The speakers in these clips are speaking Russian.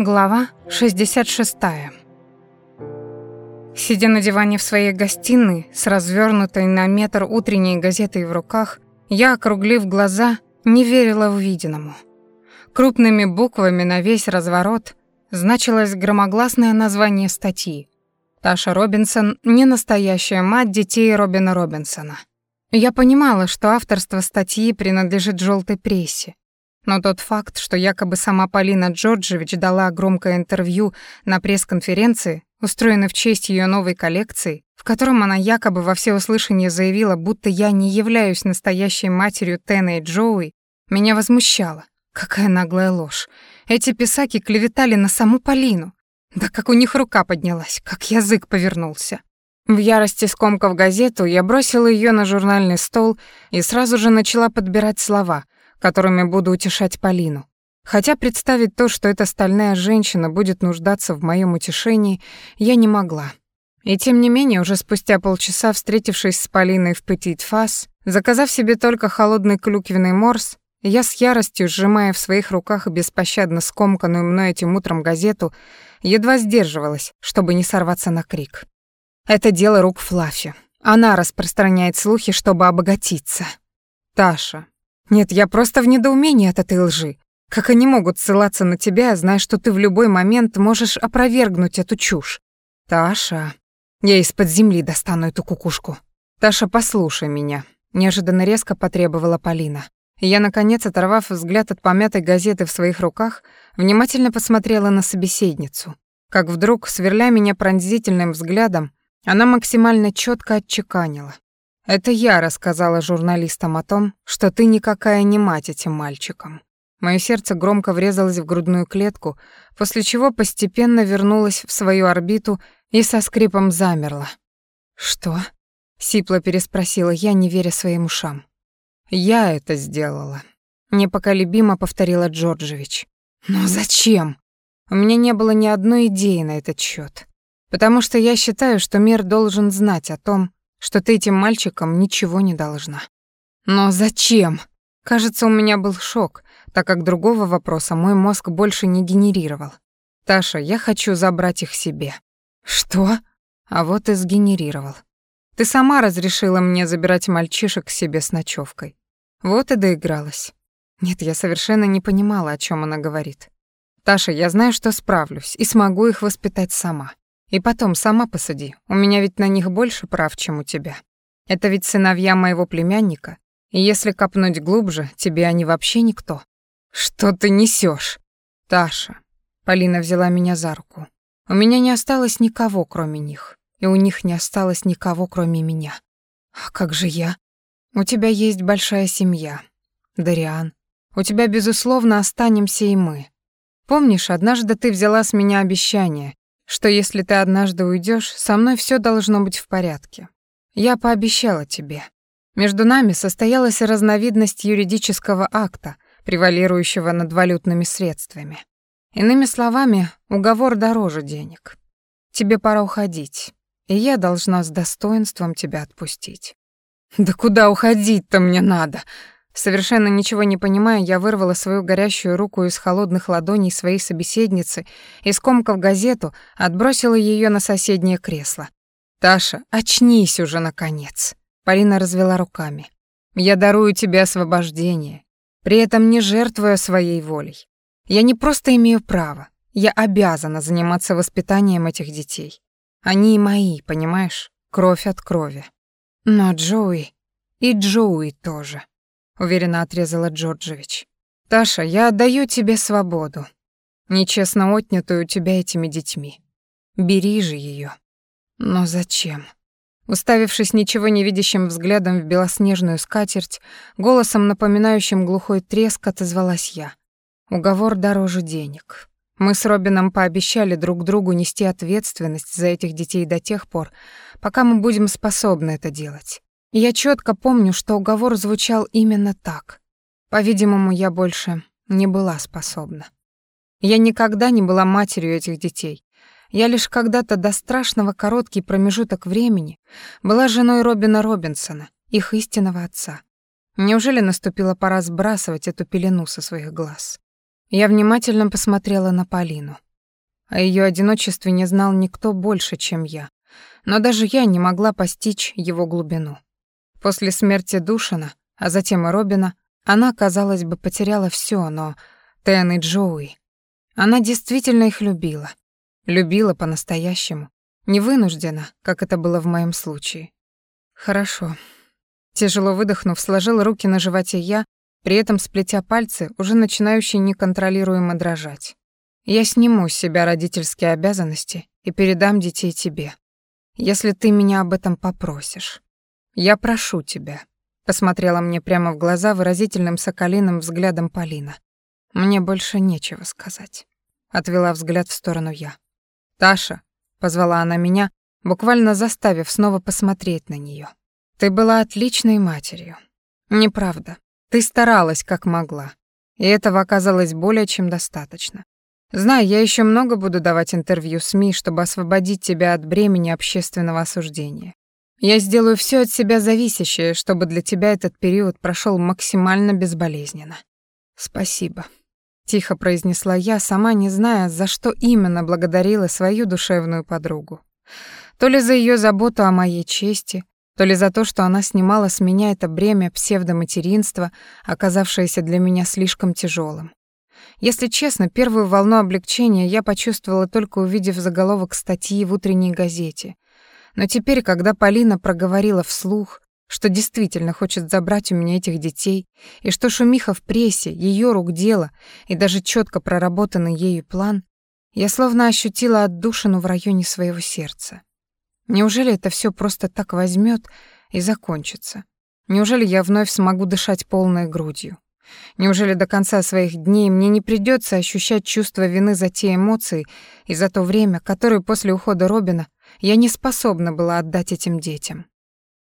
Глава 66. Сидя на диване в своей гостиной с развернутой на метр утренней газетой в руках, я, округлив глаза, не верила увиденному. Крупными буквами на весь разворот значилось громогласное название статьи. Таша Робинсон — не настоящая мать детей Робина Робинсона. Я понимала, что авторство статьи принадлежит желтой прессе, но тот факт, что якобы сама Полина Джорджевич дала громкое интервью на пресс-конференции, устроенной в честь ее новой коллекции, в котором она якобы во всеуслышание заявила, будто я не являюсь настоящей матерью Тена и Джоуи, меня возмущало. Какая наглая ложь. Эти писаки клеветали на саму Полину. Да как у них рука поднялась, как язык повернулся. В ярости скомкав газету, я бросила ее на журнальный стол и сразу же начала подбирать слова — которыми буду утешать Полину. Хотя представить то, что эта стальная женщина будет нуждаться в моем утешении, я не могла. И тем не менее, уже спустя полчаса, встретившись с Полиной в Петит Фас, заказав себе только холодный клюквенный морс, я с яростью, сжимая в своих руках беспощадно скомканную мной этим утром газету, едва сдерживалась, чтобы не сорваться на крик. Это дело рук Флаффи. Она распространяет слухи, чтобы обогатиться. Таша, нет, я просто в недоумении от этой лжи. Как они могут ссылаться на тебя, зная, что ты в любой момент можешь опровергнуть эту чушь? Таша, я из-под земли достану эту кукушку. Таша, послушай меня, неожиданно резко потребовала Полина. я, наконец, оторвав взгляд от помятой газеты в своих руках, внимательно посмотрела на собеседницу. Как вдруг, сверля меня пронзительным взглядом, она максимально четко отчеканила. Это я рассказала журналистам о том, что ты никакая не мать этим мальчикам. Моё сердце громко врезалось в грудную клетку, после чего постепенно вернулось в свою орбиту и со скрипом замерло. «Что?» — сипло переспросила я, не веря своим ушам. «Я это сделала», — непоколебимо повторила Джорджевич. «Но зачем?» У меня не было ни одной идеи на этот счет, потому что я считаю, что мир должен знать о том, что ты этим мальчикам ничего не должна. Но зачем? Кажется, у меня был шок, так как другого вопроса мой мозг больше не генерировал. Таша, я хочу забрать их себе. Что? А вот и сгенерировал. Ты сама разрешила мне забирать мальчишек к себе с ночевкой. Вот и доигралась. Нет, я совершенно не понимала, о чем она говорит. Таша, я знаю, что справлюсь и смогу их воспитать сама. И потом, сама посуди, у меня ведь на них больше прав, чем у тебя. Это ведь сыновья моего племянника, и если копнуть глубже, тебе они вообще никто. Что ты несешь, Таша? Полина взяла меня за руку. У меня не осталось никого, кроме них, и у них не осталось никого, кроме меня. А как же я? У тебя есть большая семья, Дариан. У тебя, безусловно, останемся и мы. Помнишь, однажды ты взяла с меня обещание, что если ты однажды уйдешь, со мной все должно быть в порядке. Я пообещала тебе. Между нами состоялась разновидность юридического акта, превалирующего над валютными средствами. Иными словами, уговор дороже денег. Тебе пора уходить, и я должна с достоинством тебя отпустить. Да куда уходить-то мне надо? Совершенно ничего не понимая, я вырвала свою горящую руку из холодных ладоней своей собеседницы и, скомкав газету, отбросила ее на соседнее кресло. «Таша, очнись уже, наконец!» Полина развела руками. «Я дарую тебе освобождение, при этом не жертвуя своей волей. Я не просто имею право, я обязана заниматься воспитанием этих детей. Они и мои, понимаешь? Кровь от крови. Но Джоуи и Джоуи тоже уверенно отрезала Джорджевич. Таша, я отдаю тебе свободу, нечестно отнятую у тебя этими детьми. Бери же ее. Но зачем? Уставившись ничего не видящим взглядом в белоснежную скатерть, голосом, напоминающим глухой треск, отозвалась я. Уговор дороже денег. Мы с Робином пообещали друг другу нести ответственность за этих детей до тех пор, пока мы будем способны это делать. Я четко помню, что уговор звучал именно так. По-видимому, я больше не была способна. Я никогда не была матерью этих детей. Я лишь когда-то до страшного короткий промежуток времени была женой Робина Робинсона, их истинного отца. Неужели наступила пора сбрасывать эту пелену со своих глаз? Я внимательно посмотрела на Полину. О ее одиночестве не знал никто больше, чем я. Но даже я не могла постичь его глубину. После смерти Душина, а затем и Робина, она, казалось бы, потеряла все, но Тен и Джоуи... Она действительно их любила. Любила по-настоящему. Не вынуждена, как это было в моем случае. Хорошо. Тяжело выдохнув, сложил руки на животе я, при этом сплетя пальцы, уже начинающие неконтролируемо дрожать. Я сниму с себя родительские обязанности и передам детей тебе. Если ты меня об этом попросишь. Я прошу тебя. Посмотрела мне прямо в глаза выразительным соколиным взглядом Полина. Мне больше нечего сказать. Отвела взгляд в сторону я. Таша, позвала она меня, буквально заставив снова посмотреть на нее. Ты была отличной матерью. Неправда. Ты старалась как могла. И этого оказалось более чем достаточно. Знаю, я еще много буду давать интервью СМИ, чтобы освободить тебя от бремени общественного осуждения. Я сделаю все от себя зависящее, чтобы для тебя этот период прошел максимально безболезненно. Спасибо, тихо произнесла я, сама не зная, за что именно благодарила свою душевную подругу. То ли за ее заботу о моей чести, то ли за то, что она снимала с меня это бремя псевдоматеринства, оказавшееся для меня слишком тяжелым. Если честно, первую волну облегчения я почувствовала только увидев заголовок статьи в утренней газете. Но теперь, когда Полина проговорила вслух, что действительно хочет забрать у меня этих детей, и что шумиха в прессе, ее рук дело и даже четко проработанный ею план, я словно ощутила отдушину в районе своего сердца. Неужели это все просто так возьмет и закончится? Неужели я вновь смогу дышать полной грудью? Неужели до конца своих дней мне не придется ощущать чувство вины за те эмоции и за то время, которое после ухода Робина я не способна была отдать этим детям?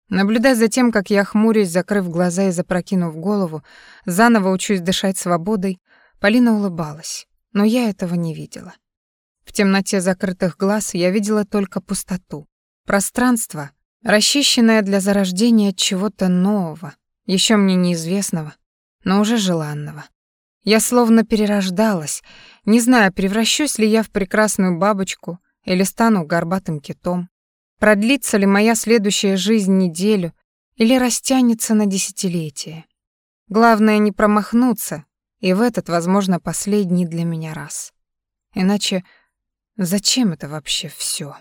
Наблюдая за тем, как я хмурюсь, закрыв глаза и запрокинув голову, заново учусь дышать свободой, Полина улыбалась, но я этого не видела. В темноте закрытых глаз я видела только пустоту. Пространство, расчищенное для зарождения чего-то нового, еще мне неизвестного, но уже желанного. Я словно перерождалась, не знаю, превращусь ли я в прекрасную бабочку или стану горбатым китом. Продлится ли моя следующая жизнь неделю или растянется на десятилетие. Главное не промахнуться, и в этот, возможно, последний для меня раз. Иначе зачем это вообще все?